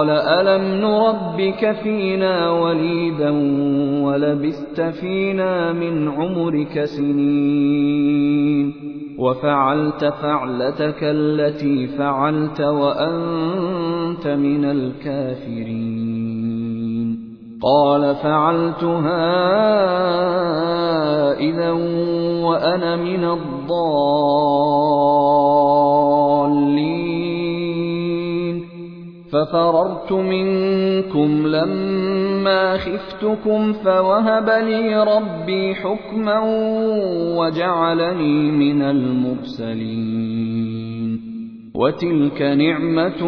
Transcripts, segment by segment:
قال ألم نربك فينا وليدا ولبست فينا من عمرك سنين؟ وفعلت فعلتك التي فعلت وأنت من الكافرين. قال فعلتها إذا وأنا من الضالين. ففررت منكم لما خفتكم فوهب لي ربي حكما وجعلني من المرسلين. وتلك نعمة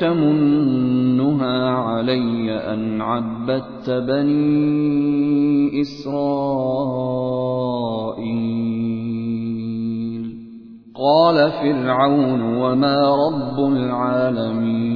تمنها علي أن عبدت بني إسرائيل. قال فرعون وما رب العالمين.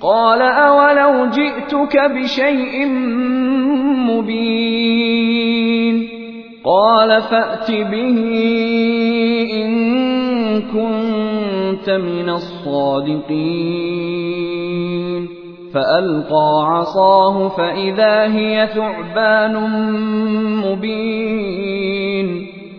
قال أولو جئتك بشيء مبين قال فأت به إن كنت من الصادقين فألقى عصاه فإذا هي ثعبان مبين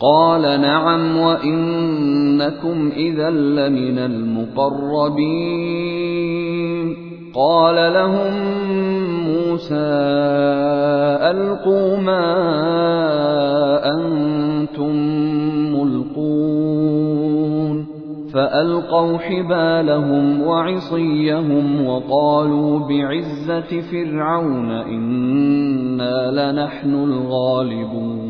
قال نعم وإنكم إذا لمن المقربين. قال لهم موسى ألقوا ما أنتم ملقون. فألقوا حبالهم وعصيهم وقالوا بعزة فرعون إنا لنحن الغالبون.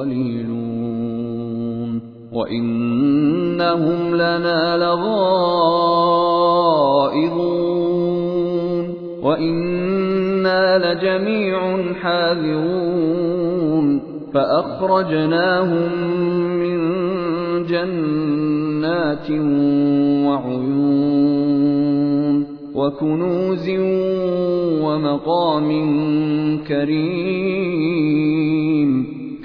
قليلون وإنهم لنا لغائظون وإنا لجميع حاذرون. فأخرجناهم من جنات وعيون وكنوز ومقام كريم.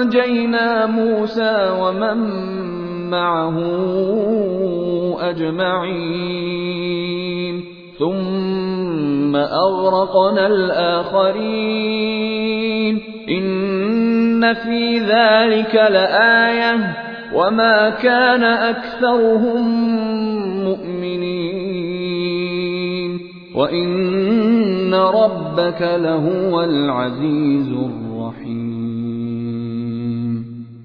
وأنجينا موسى ومن معه أجمعين ثم أغرقنا الآخرين إن في ذلك لآية وما كان أكثرهم مؤمنين وإن ربك لهو العزيز الرحيم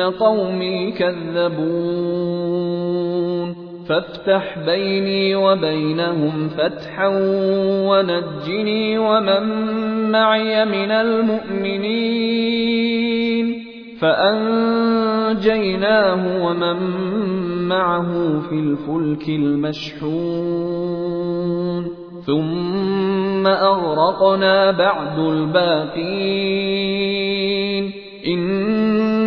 قومي كذبون فافتح بيني وبينهم فتحا ونجني ومن معي من المؤمنين فأنجيناه ومن معه في الفلك المشحون ثم أغرقنا بعد الباقين إن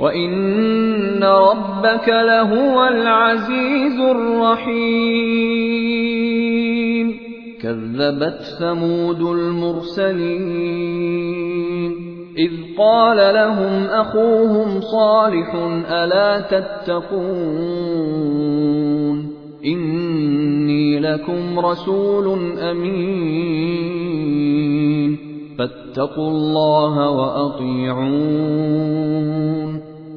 وإن ربك لهو العزيز الرحيم كذبت ثمود المرسلين إذ قال لهم أخوهم صالح ألا تتقون إني لكم رسول أمين فاتقوا الله وأطيعون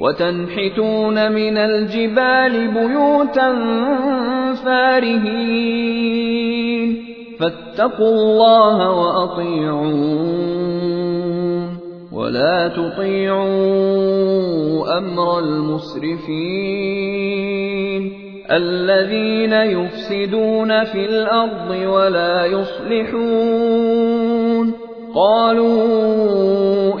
وتنحتون من الجبال بيوتا فارهين. فاتقوا الله وأطيعون. ولا تطيعوا أمر المسرفين. الذين يفسدون في الأرض ولا يصلحون. قالوا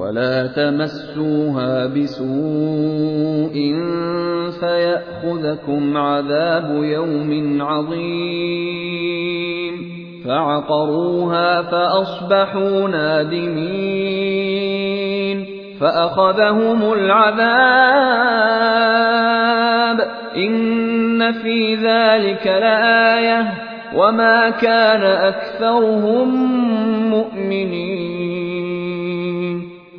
ولا تمسوها بسوء فيأخذكم عذاب يوم عظيم فعقروها فأصبحوا نادمين فأخذهم العذاب إن في ذلك لآية وما كان أكثرهم مؤمنين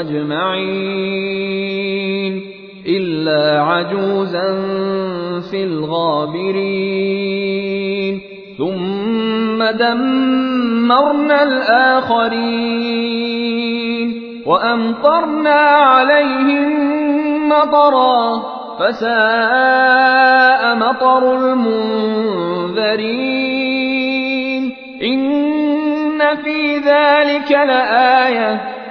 أجمعين إلا عجوزا في الغابرين. ثم دمرنا الآخرين وأمطرنا عليهم مطرا فساء مطر المنذرين. إن في ذلك لآية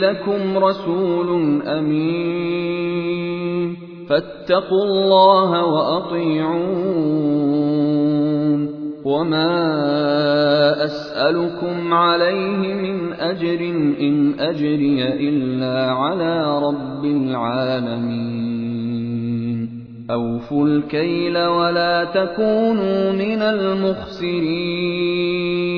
لكم رسول أمين. فاتقوا الله وأطيعون. وما أسألكم عليه من أجر إن أجري إلا على رب العالمين. أوفوا الكيل ولا تكونوا من المخسرين.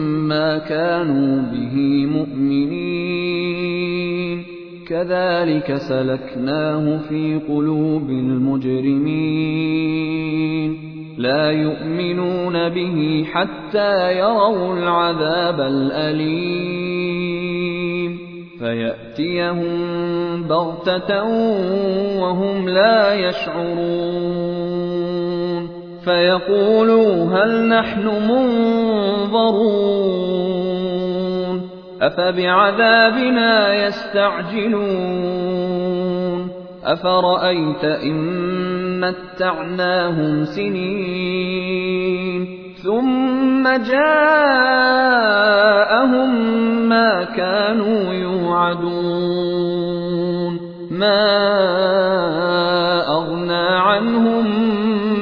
ما كانوا به مؤمنين. كذلك سلكناه في قلوب المجرمين. لا يؤمنون به حتى يروا العذاب الأليم. فيأتيهم بغتة وهم لا يشعرون. فيقولوا هل نحن منظرون أفبعذابنا يستعجلون أفرأيت إن متعناهم سنين ثم جاءهم ما كانوا يوعدون ما